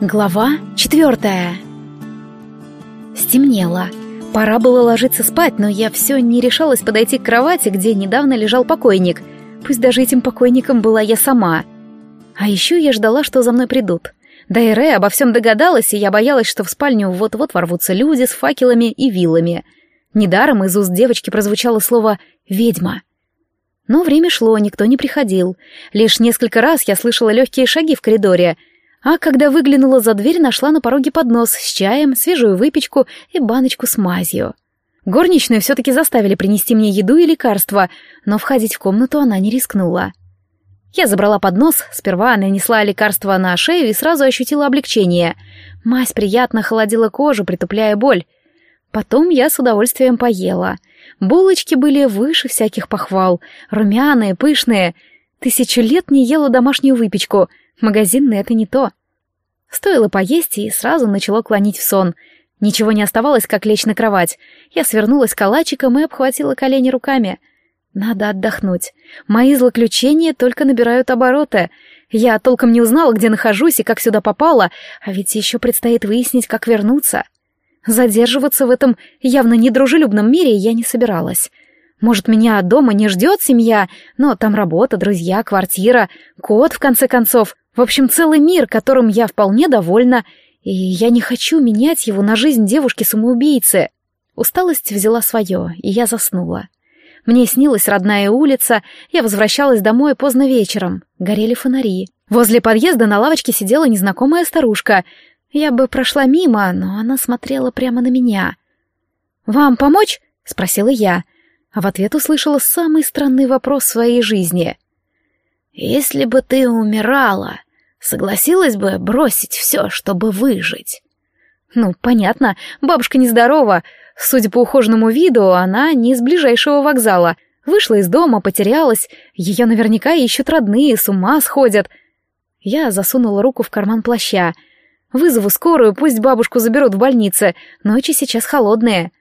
Глава четвертая. Стемнело. Пора было ложиться спать, но я все не решалась подойти к кровати, где недавно лежал покойник. Пусть даже этим покойником была я сама. А еще я ждала, что за мной придут. Да и Рэй обо всем догадалась, и я боялась, что в спальню вот-вот ворвутся люди с факелами и вилами. Недаром из уст девочки прозвучало слово «ведьма». Но время шло, никто не приходил. Лишь несколько раз я слышала легкие шаги в коридоре — а когда выглянула за дверь, нашла на пороге поднос с чаем, свежую выпечку и баночку с мазью. Горничную все-таки заставили принести мне еду и лекарства, но входить в комнату она не рискнула. Я забрала поднос, сперва нанесла лекарство на шею и сразу ощутила облегчение. Мазь приятно холодила кожу, притупляя боль. Потом я с удовольствием поела. Булочки были выше всяких похвал, румяные, пышные. Тысячу лет не ела домашнюю выпечку — Магазинный — это не то. Стоило поесть, и сразу начало клонить в сон. Ничего не оставалось, как лечь на кровать. Я свернулась калачиком и обхватила колени руками. Надо отдохнуть. Мои злоключения только набирают обороты. Я толком не узнала, где нахожусь и как сюда попала, а ведь еще предстоит выяснить, как вернуться. Задерживаться в этом явно недружелюбном мире я не собиралась. Может, меня дома не ждет семья, но там работа, друзья, квартира, кот, в конце концов. В общем, целый мир, которым я вполне довольна, и я не хочу менять его на жизнь девушки-самоубийцы. Усталость взяла свое, и я заснула. Мне снилась родная улица, я возвращалась домой поздно вечером. Горели фонари. Возле подъезда на лавочке сидела незнакомая старушка. Я бы прошла мимо, но она смотрела прямо на меня. «Вам помочь?» — спросила я. А в ответ услышала самый странный вопрос своей жизни. «Если бы ты умирала, Согласилась бы бросить все, чтобы выжить. Ну, понятно, бабушка нездорова. Судя по ухоженному виду, она не из ближайшего вокзала. Вышла из дома, потерялась. Ее наверняка ищут родные, с ума сходят. Я засунула руку в карман плаща. Вызову скорую, пусть бабушку заберут в больнице. Ночи сейчас холодные.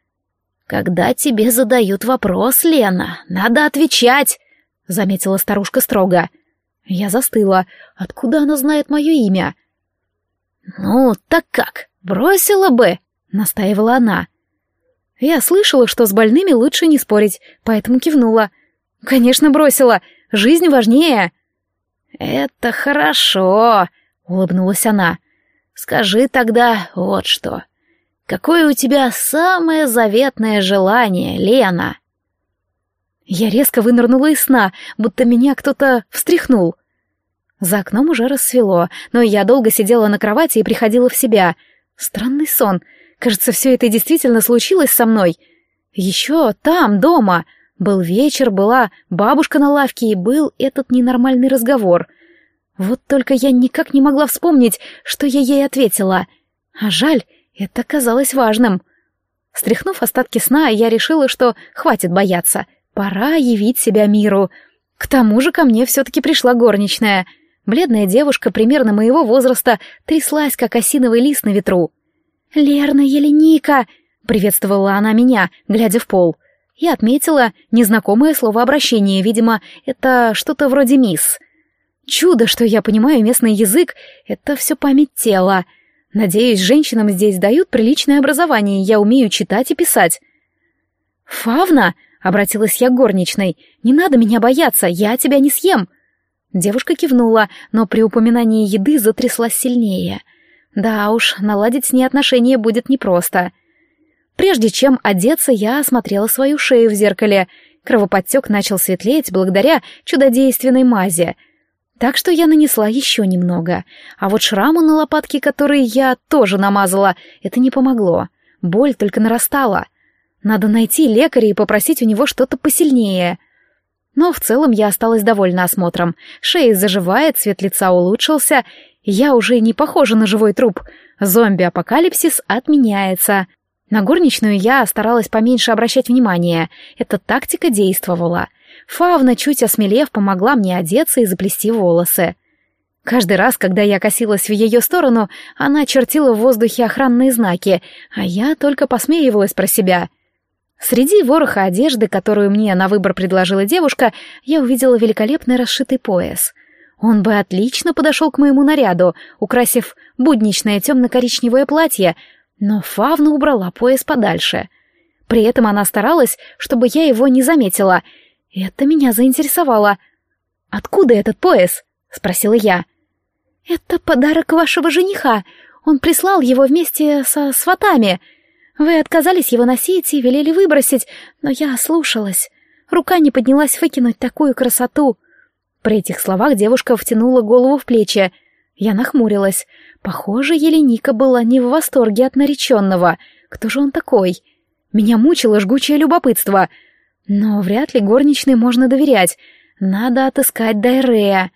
«Когда тебе задают вопрос, Лена, надо отвечать», — заметила старушка строго. Я застыла. Откуда она знает мое имя? «Ну, так как? Бросила бы?» — настаивала она. Я слышала, что с больными лучше не спорить, поэтому кивнула. «Конечно, бросила. Жизнь важнее». «Это хорошо», — улыбнулась она. «Скажи тогда вот что. Какое у тебя самое заветное желание, Лена?» Я резко вынырнула из сна, будто меня кто-то встряхнул. За окном уже рассвело, но я долго сидела на кровати и приходила в себя. Странный сон. Кажется, все это действительно случилось со мной. Еще там, дома. Был вечер, была бабушка на лавке и был этот ненормальный разговор. Вот только я никак не могла вспомнить, что я ей ответила. А жаль, это казалось важным. Стряхнув остатки сна, я решила, что хватит бояться — Пора явить себя миру. К тому же ко мне все-таки пришла горничная. Бледная девушка примерно моего возраста тряслась, как осиновый лист на ветру. «Лерна Еленика!» — приветствовала она меня, глядя в пол. Я отметила незнакомое слово обращения, видимо, это что-то вроде «мисс». Чудо, что я понимаю местный язык, это все память тела. Надеюсь, женщинам здесь дают приличное образование, я умею читать и писать. «Фавна!» Обратилась я к горничной. «Не надо меня бояться, я тебя не съем!» Девушка кивнула, но при упоминании еды затряслась сильнее. Да уж, наладить с ней отношения будет непросто. Прежде чем одеться, я осмотрела свою шею в зеркале. Кровоподтек начал светлеть благодаря чудодейственной мази. Так что я нанесла еще немного. А вот шраму на лопатке, который я тоже намазала, это не помогло. Боль только нарастала — надо найти лекаря и попросить у него что-то посильнее. Но в целом я осталась довольна осмотром. Шея заживает, цвет лица улучшился. Я уже не похожа на живой труп. Зомби-апокалипсис отменяется. На горничную я старалась поменьше обращать внимание. Эта тактика действовала. Фавна, чуть осмелев, помогла мне одеться и заплести волосы. Каждый раз, когда я косилась в ее сторону, она чертила в воздухе охранные знаки, а я только посмеивалась про себя. Среди вороха одежды, которую мне на выбор предложила девушка, я увидела великолепный расшитый пояс. Он бы отлично подошел к моему наряду, украсив будничное темно-коричневое платье, но Фавна убрала пояс подальше. При этом она старалась, чтобы я его не заметила. Это меня заинтересовало. «Откуда этот пояс?» — спросила я. «Это подарок вашего жениха. Он прислал его вместе со сватами. Вы отказались его носить и велели выбросить, но я ослушалась. Рука не поднялась выкинуть такую красоту». При этих словах девушка втянула голову в плечи. Я нахмурилась. Похоже, Еленика была не в восторге от нареченного. Кто же он такой? Меня мучило жгучее любопытство. Но вряд ли горничной можно доверять. Надо отыскать Дайрея.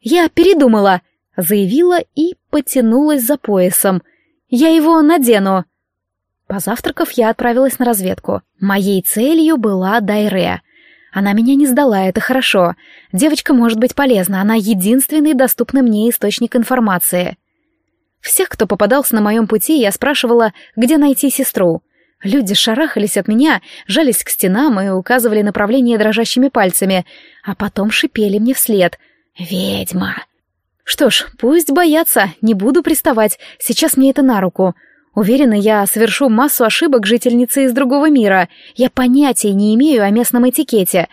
«Я передумала», — заявила и потянулась за поясом. «Я его надену». Позавтракав, я отправилась на разведку. Моей целью была Дайре. Она меня не сдала, это хорошо. Девочка может быть полезна, она единственный доступный мне источник информации. Всех, кто попадался на моем пути, я спрашивала, где найти сестру. Люди шарахались от меня, жались к стенам и указывали направление дрожащими пальцами, а потом шипели мне вслед. «Ведьма!» Что ж, пусть боятся, не буду приставать, сейчас мне это на руку. Уверена, я совершу массу ошибок жительницы из другого мира. Я понятия не имею о местном этикете.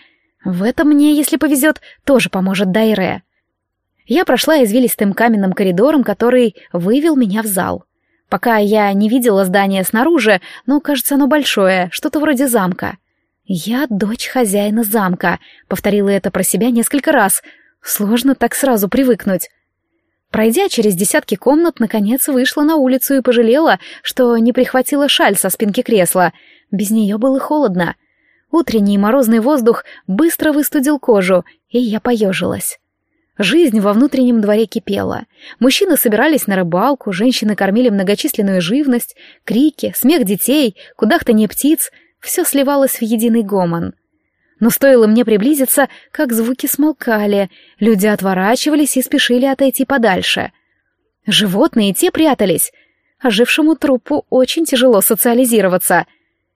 В этом мне, если повезет, тоже поможет Дайре. Я прошла извилистым каменным коридором, который вывел меня в зал. Пока я не видела здание снаружи, но, кажется, оно большое, что-то вроде замка. «Я дочь хозяина замка», — повторила это про себя несколько раз. Сложно так сразу привыкнуть. Пройдя через десятки комнат, наконец вышла на улицу и пожалела, что не прихватила шаль со спинки кресла. Без нее было холодно. Утренний морозный воздух быстро выстудил кожу, и я поежилась. Жизнь во внутреннем дворе кипела. Мужчины собирались на рыбалку, женщины кормили многочисленную живность, крики, смех детей, кудахтанье птиц — все сливалось в единый гомон. Но стоило мне приблизиться, как звуки смолкали, люди отворачивались и спешили отойти подальше. Животные те прятались. Ожившему трупу очень тяжело социализироваться.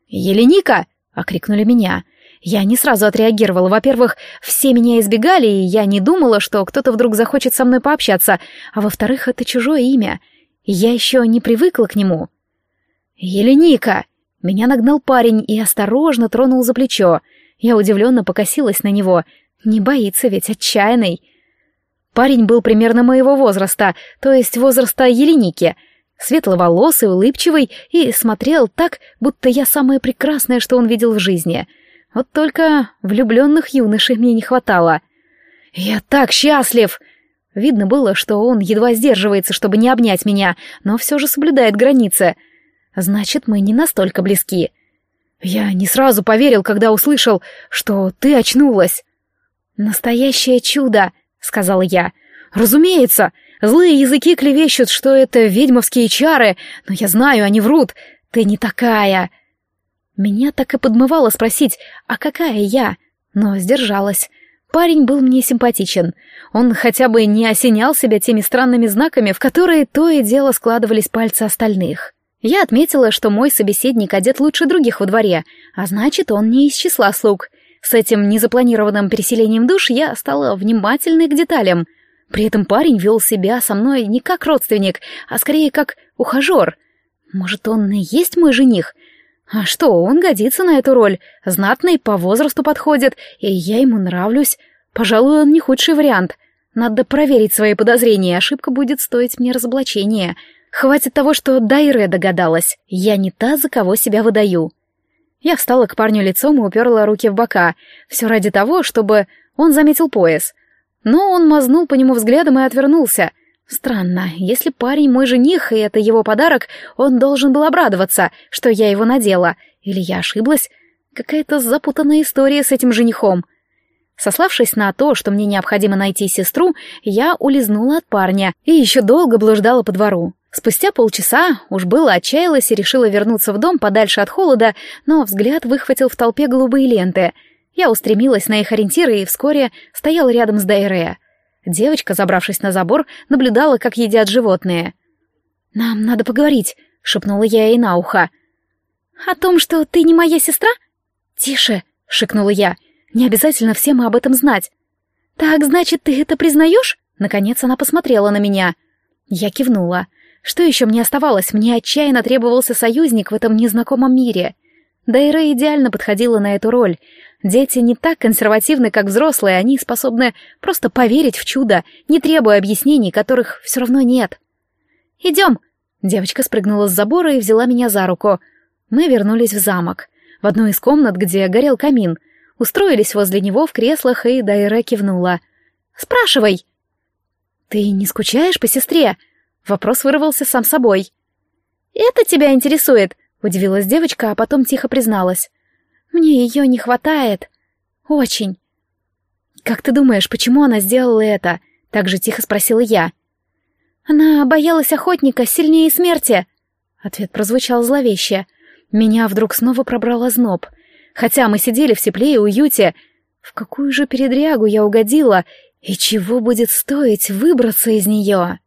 «Еленика!» — окрикнули меня. Я не сразу отреагировала. Во-первых, все меня избегали, и я не думала, что кто-то вдруг захочет со мной пообщаться. А во-вторых, это чужое имя. я еще не привыкла к нему. «Еленика!» Меня нагнал парень и осторожно тронул за плечо. Я удивленно покосилась на него. Не боится ведь, отчаянный. Парень был примерно моего возраста, то есть возраста Еленики. Светловолосый, улыбчивый и смотрел так, будто я самое прекрасное, что он видел в жизни. Вот только влюбленных юношей мне не хватало. «Я так счастлив!» Видно было, что он едва сдерживается, чтобы не обнять меня, но все же соблюдает границы. Значит, мы не настолько близки. Я не сразу поверил, когда услышал, что ты очнулась. Настоящее чудо, сказал я. Разумеется, злые языки клевещут, что это ведьмовские чары, но я знаю, они врут. Ты не такая. Меня так и подмывало спросить, а какая я? Но сдержалась. Парень был мне симпатичен. Он хотя бы не осенял себя теми странными знаками, в которые то и дело складывались пальцы остальных. Я отметила, что мой собеседник одет лучше других во дворе, а значит, он не из числа слуг. С этим незапланированным переселением душ я стала внимательной к деталям. При этом парень вел себя со мной не как родственник, а скорее как ухажер. Может, он и есть мой жених? А что, он годится на эту роль, знатный, по возрасту подходит, и я ему нравлюсь. Пожалуй, он не худший вариант. Надо проверить свои подозрения, ошибка будет стоить мне разоблачения. Хватит того, что Дайре догадалась. Я не та, за кого себя выдаю. Я встала к парню лицом и уперла руки в бока. Все ради того, чтобы он заметил пояс. Но он мазнул по нему взглядом и отвернулся. Странно, если парень мой жених, и это его подарок, он должен был обрадоваться, что я его надела. Или я ошиблась? Какая-то запутанная история с этим женихом. Сославшись на то, что мне необходимо найти сестру, я улизнула от парня и еще долго блуждала по двору. Спустя полчаса уж было отчаялась и решила вернуться в дом подальше от холода, но взгляд выхватил в толпе голубые ленты. Я устремилась на их ориентиры и вскоре стояла рядом с Дайре. Девочка, забравшись на забор, наблюдала, как едят животные. «Нам надо поговорить», — шепнула я ей на ухо. «О том, что ты не моя сестра?» «Тише», — шикнула я. «Не обязательно всем об этом знать». «Так, значит, ты это признаешь?» Наконец она посмотрела на меня. Я кивнула. Что еще мне оставалось? Мне отчаянно требовался союзник в этом незнакомом мире. Дайра идеально подходила на эту роль. Дети не так консервативны, как взрослые, они способны просто поверить в чудо, не требуя объяснений, которых все равно нет. «Идем!» Девочка спрыгнула с забора и взяла меня за руку. Мы вернулись в замок. В одну из комнат, где горел камин. Устроились возле него в креслах, и Дайра кивнула. «Спрашивай!» «Ты не скучаешь по сестре?» Вопрос вырвался сам собой. «Это тебя интересует?» — удивилась девочка, а потом тихо призналась. «Мне ее не хватает. Очень». «Как ты думаешь, почему она сделала это?» — так же тихо спросила я. «Она боялась охотника сильнее смерти». Ответ прозвучал зловеще. Меня вдруг снова пробрал озноб. Хотя мы сидели в тепле и уюте, в какую же передрягу я угодила, и чего будет стоить выбраться из нее?